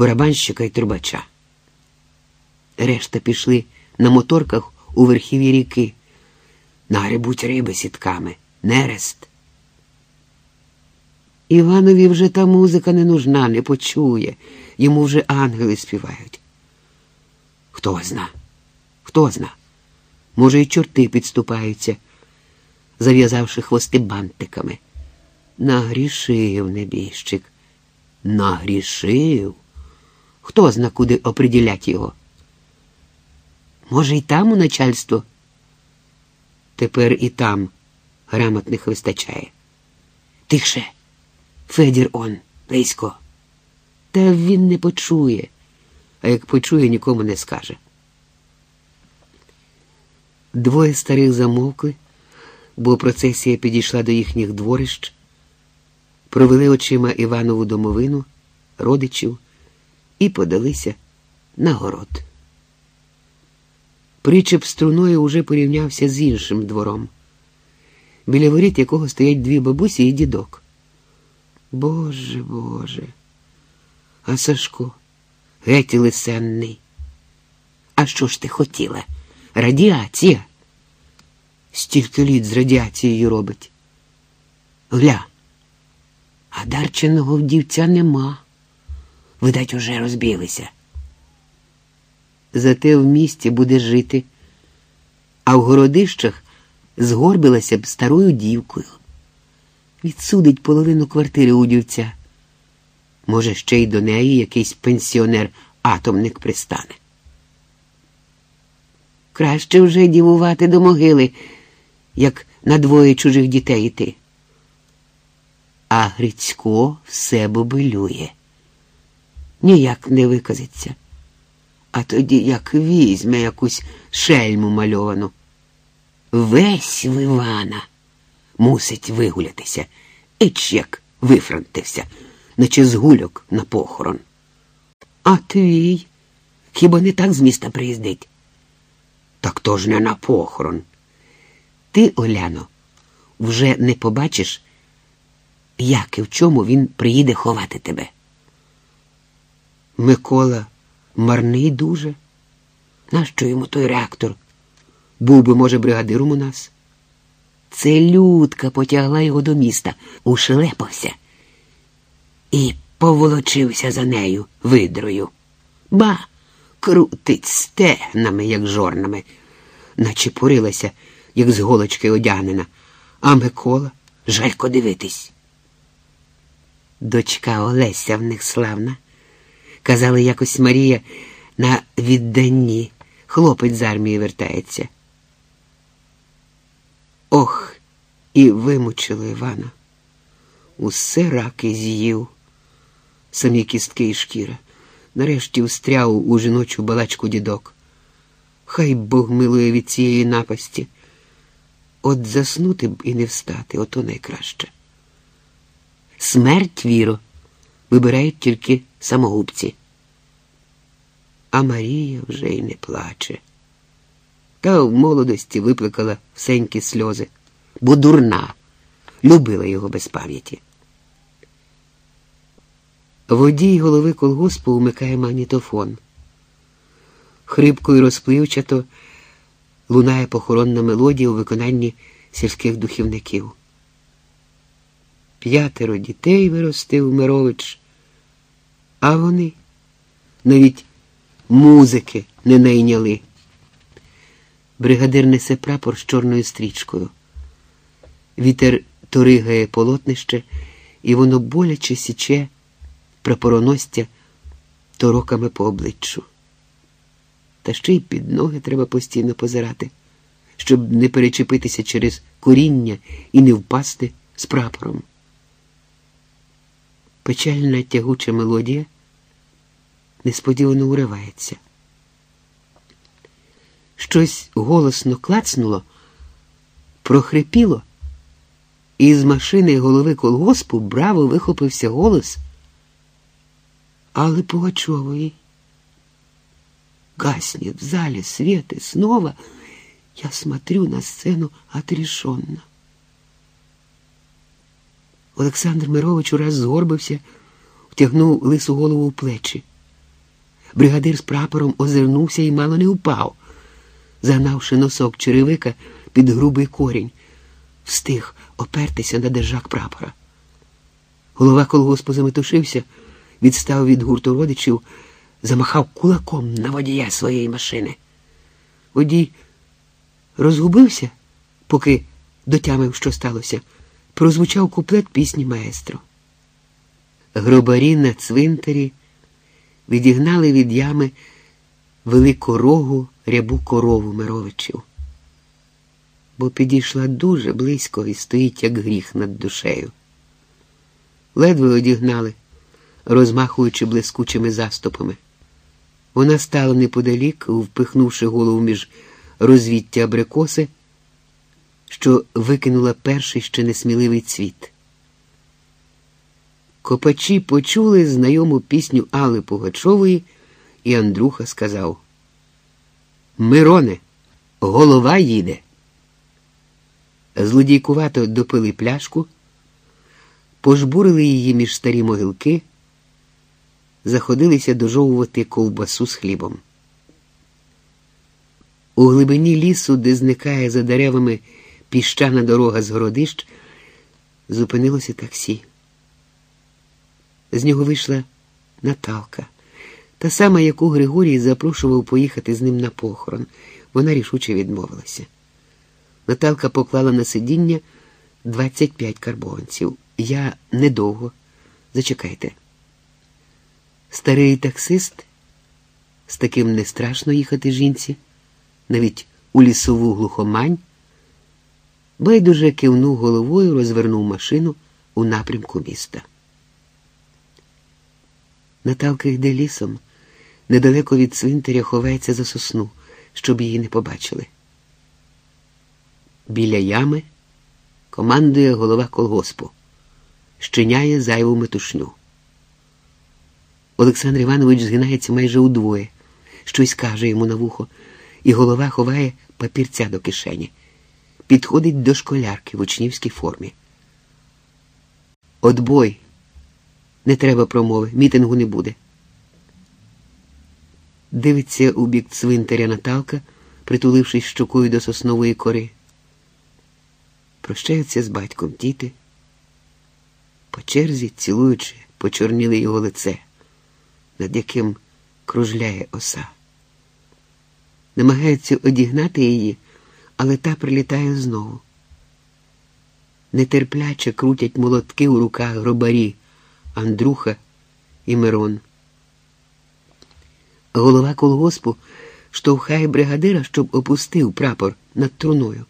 барабанщика і трубача. Решта пішли на моторках у верхів'ї ріки. Нагребуть риби сітками, нерест. Іванові вже та музика не нужна, не почує. Йому вже ангели співають. Хто зна? Хто зна? Може, й чорти підступаються, зав'язавши хвости бантиками. Нагрішив небіжчик. Нагрішив. Хто зна, куди оприділять його? Може, й там у начальство? Тепер і там грамотних вистачає. Тихше, Федір он, близько. Та він не почує, а як почує, нікому не скаже. Двоє старих замовкли, бо процесія підійшла до їхніх дворищ, провели очима Іванову домовину, родичів і подалися на город. Причеп струною уже порівнявся з іншим двором, біля воріт якого стоять дві бабусі і дідок. Боже Боже, а Сашко, геть лисенний. А що ж ти хотіла? Радіація. Стільки літ з радіацією робить. Гля, а дарченого вдівця нема. Видать, уже розбілися. Зате в місті буде жити, а в городищах згорбилася б старою дівкою. Відсудить половину квартири у дівця. Може, ще й до неї якийсь пенсіонер-атомник пристане. Краще вже дівувати до могили, як на двоє чужих дітей іти. А Грицько все бобилює, ніяк не виказиться. А тоді як візьме якусь шельму мальовану. Весь в Івана мусить вигулятися, іч як вифрантився, наче з гульок на похорон. А твій хіба не так з міста приїздить? Так то ж не на похорон. Ти, Оляно, вже не побачиш, як і в чому він приїде ховати тебе. Микола марний дуже. Нащо йому той реактор? Був би, може, бригадиром у нас. Це людка потягла його до міста, ушелепався і поволочився за нею видрою. Ба, крутить стегнами, як жорнами, наче порилася, як з голочки одягнена, а Микола жалько дивитись. Дочка Олеся в них славна. Казали, якось Марія на відданні хлопець з армії вертається. Ох, і вимучило Івана. Усе раки з'їв, самі кістки і шкіра. Нарешті встряв у жіночу балачку дідок. Хай Бог милує від цієї напасті. От заснути б і не встати, ото найкраще. Смерть віро вибирають тільки самогубці. А Марія вже й не плаче. Та в молодості виплакала всенькі сльози, бо дурна, любила його без пам'яті. Водій голови колгоспу умикає магнітофон. Хрипко і розпливчато лунає похоронна мелодія у виконанні сільських духівників. П'ятеро дітей виростив Мирович, а вони навіть музики не найняли. Бригадир несе прапор з чорною стрічкою. Вітер торигає полотнище, і воно боляче січе прапороностя тороками по обличчю. Та ще й під ноги треба постійно позирати, щоб не перечепитися через коріння і не впасти з прапором. Печальна тягуча мелодія несподівано уривається. Щось голосно клацнуло, прохрипіло, і з машини голови колгоспу браво вихопився голос Аллы Пугачевой. Гаснет в зале свет, снова я смотрю на сцену отрешенно. Олександр Мирович ураз згорбився, втягнув лису голову в плечі. Бригадир з прапором озирнувся і мало не упав, загнавши носок черевика під грубий корінь, встиг опертися на держак прапора. Голова колгоспу заметушився, відстав від гурту родичів, замахав кулаком на водія своєї машини. Водій розгубився, поки дотямив, що сталося, прозвучав куплет пісні маестро. Гробарі на цвинтарі відігнали від ями велику рогу рябу корову Мировичів, бо підійшла дуже близько і стоїть, як гріх над душею. Ледве одігнали, розмахуючи блискучими заступами. Вона стала неподалік, впихнувши голову між розвіття абрикоси, що викинула перший ще несміливий цвіт. Копачі почули знайому пісню Алли Пугачової, і Андруха сказав: Мироне, голова їде. Злодійкувато допили пляшку, пожбурили її між старі могилки, заходилися дожовувати ковбасу з хлібом. У глибині лісу, де зникає за деревами піщана дорога з городищ, зупинилося таксі. З нього вийшла Наталка, та сама, яку Григорій запрошував поїхати з ним на похорон. Вона рішуче відмовилася. Наталка поклала на сидіння 25 карбованців. Я недовго. Зачекайте. Старий таксист, з таким не страшно їхати жінці, навіть у лісову глухомань, байдуже кивнув головою, розвернув машину у напрямку міста. Наталка йде лісом, недалеко від цвинтаря ховається за сосну, щоб її не побачили. Біля ями командує голова колгоспу, щиняє зайву метушню. Олександр Іванович згинається майже удвоє, щось каже йому на вухо, і голова ховає папірця до кишені, підходить до школярки в учнівській формі. Отбой. Не треба промови, мітингу не буде. Дивиться у бік цвинтаря Наталка, притулившись щокою до соснової кори. Прощаються з батьком діти, по черзі цілуючи, почорніли його лице, над яким кружляє оса. Намагаються одігнати її, але та прилітає знову. Нетерпляче крутять молотки у руках гробарі. Андруха і Мирон. Голова колгоспу штовхає бригадира, щоб опустив прапор над труною.